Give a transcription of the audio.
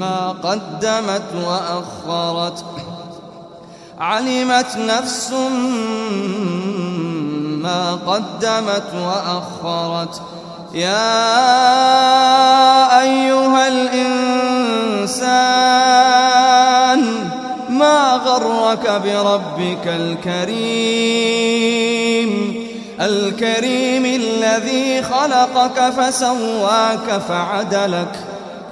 ما قدمت وأخرت. علمت نفس ما قدمت وأخرت. يا أيها الإنسان ما غرك بربك الكريم؟ الكريم الذي خلقك فسواك فعدلك.